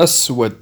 أسود.